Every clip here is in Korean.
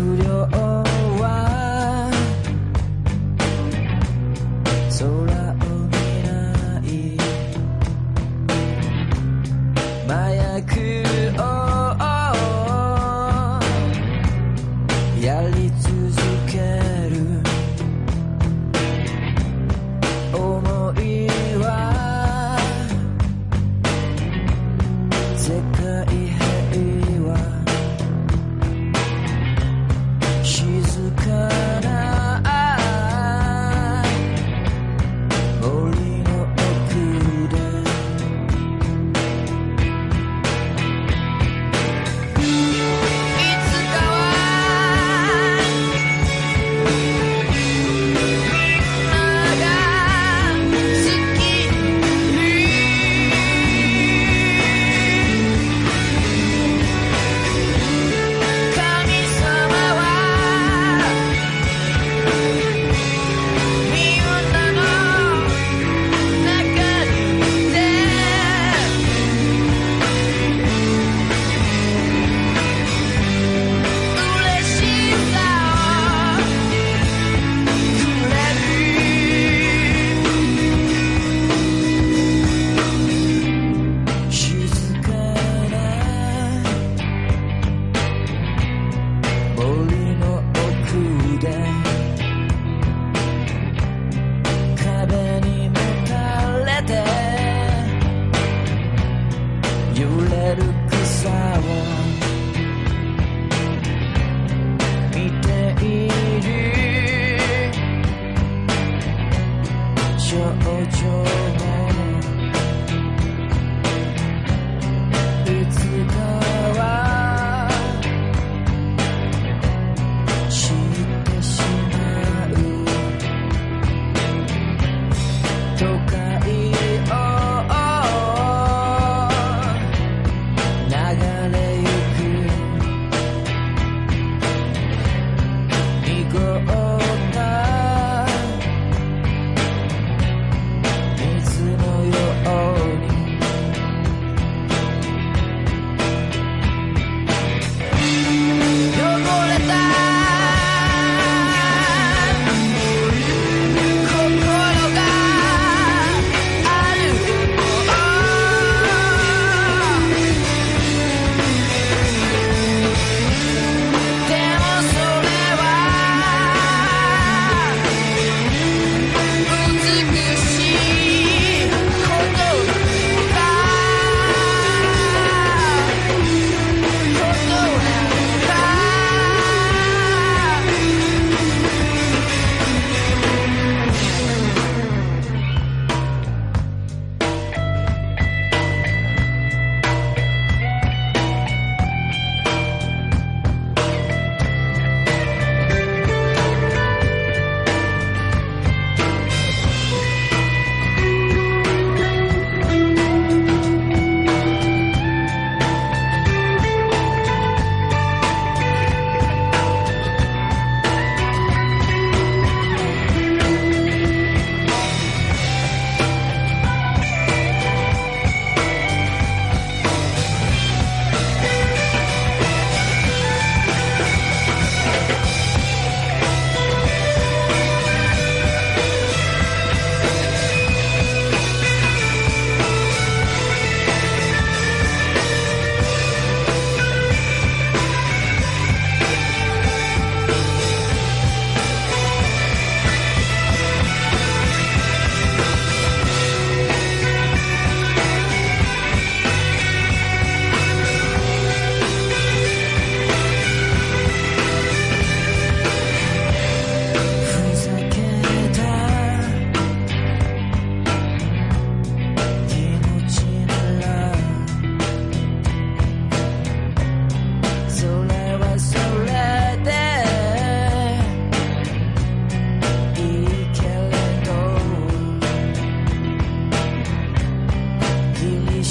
두려워. joy.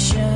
Nation.